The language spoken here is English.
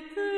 Take